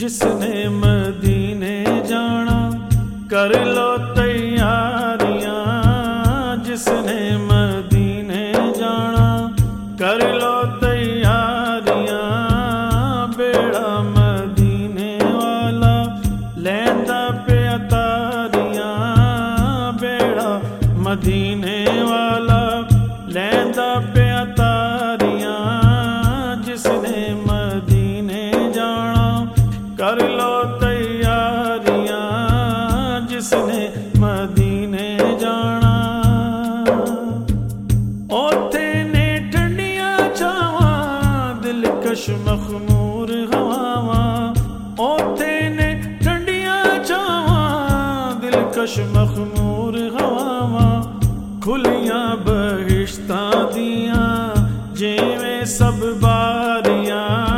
جس نے مدینے جانا کر لو اوتھے نے ٹھنڈیاں چاواں دلکش مخمور ہواواں۔ اوتھے نے ٹھنڈیاں چاواں دلکش مخمور ہواواں۔ کھلیاں بہشتاں دیاں، جیویں سب باریاں۔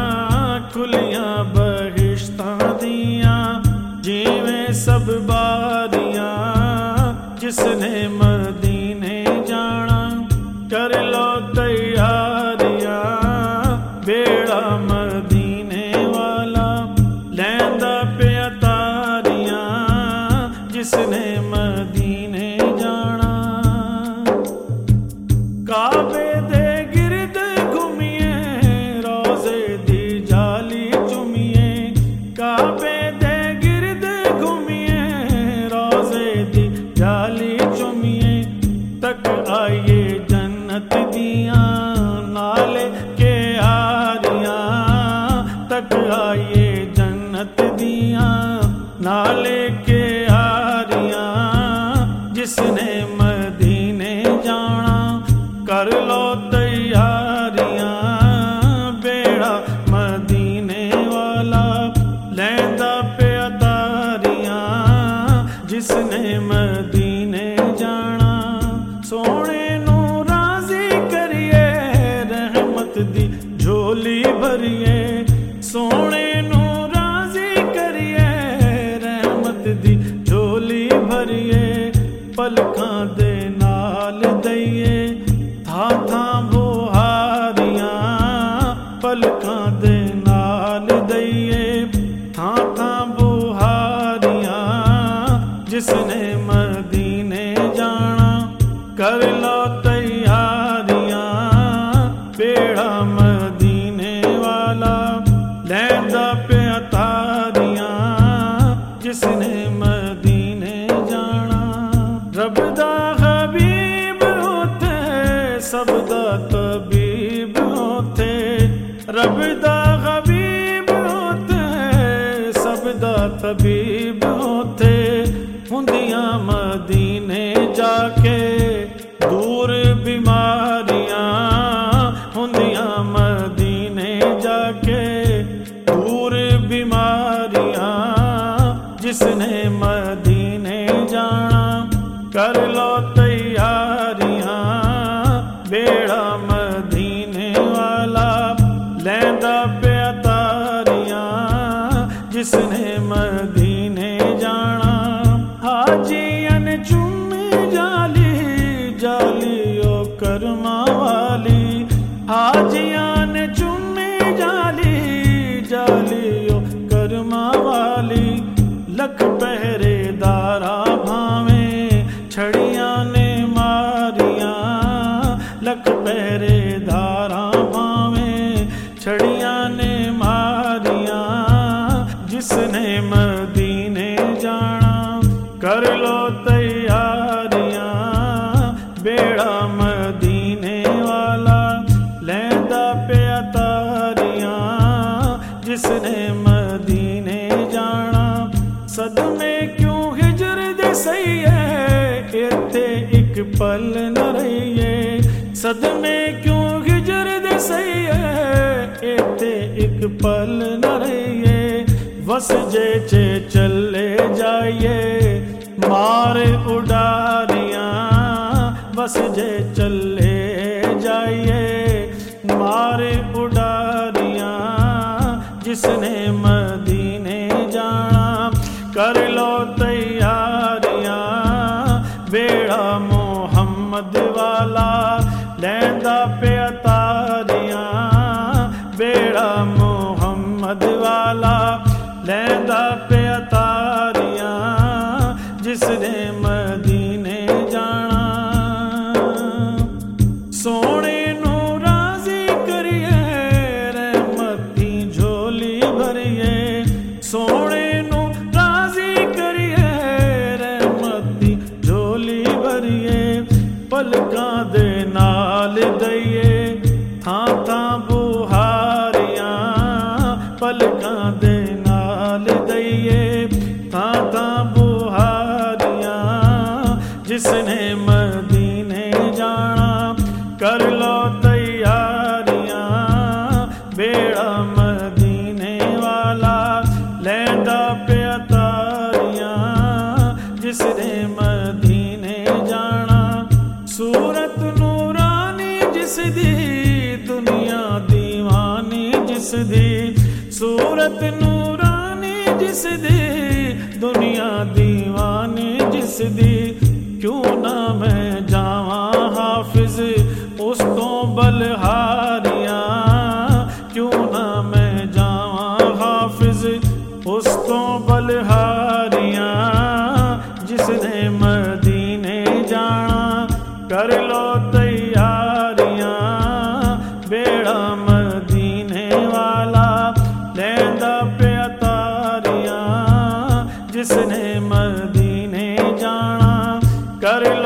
کھلیاں بہشتاں دیاں، جیویں سب باریاں۔ جس نے جس نے مدینے جانا، کعبے دے گرد گھومیے، روزے دی جالی چومیے، کعبے دے گرد گھومیے، روزے دی جالی چومیے، تک آئیے جنت دیاں، نالے کے آریاں تک آئیے جنت دیاں، نالے کے دی جھولی بھریے سونے نو راضی کریے رحمت دی جھولی بھریے پلکاں دے نال دئیے تھا تھا بوہاریاں پلکاں دے نال دئیے تھا تھا بوہاریاں جس نے مدینے جانا کر لو تیاریاں رب دا حبیب ہوتے سب دا طبیب ہوتے رب دا حبیب ہوتے سب دا طبیب ہوتے ہندیاں مدینے جا کے دور بیماریاں، ہندیاں مدینے جا کے دور بیماریاں۔ جس نے مدینے کر لو تیاریاں، بیڑا مدینے والا لیندا پہ اتاریاں، جس نے مدینے جانا۔ حاجیان چومی جالی جالی او کرما والی۔ حاجیان چومی جالی جالی او کرما والی۔ لکھ چھڑیاں نے ماریاں، جس نے مدینے جانا، کر لو تیاریاں، بیڑا مدینے والا لیندا پہ اتاریاں، جس نے مدینے جانا۔ صدمے کیوں ہجر دے سہیے ایتھے ایک پل نہ رہیے۔ صدمے کیوں وس جے چے چلے جائیے، مار اڈاریاں، بس جے چلے جائیے، مار اڈاریاں، جس نے مدینے جانا، کر لو تیاریاں، بیڑا محمد جس نے مدینے جانا سونے نو راضی کریے رحمتی جھولی بھریے سونے نو راضی کریے رحمتی جھولی بھریے پلکاں دے نال دئیے تھاں تھاں بہاریاں پلکاں دے نال دئیے بیڑا مدینے والا لیندا پیا تاریاں جس نے مدینے جانا، سورت نورانی جس دی، دنیا دیوانی جس دی، سورت نورانی جس دی، دنیا دیوانی جس دی۔ کیوں نہ میں جاواں حافظ، اس تو بلہاریاں کر لو تیاریاں، بیڑا مدینے والا لیندا پیا تاریاں جس نے مدینے جانا، کر لو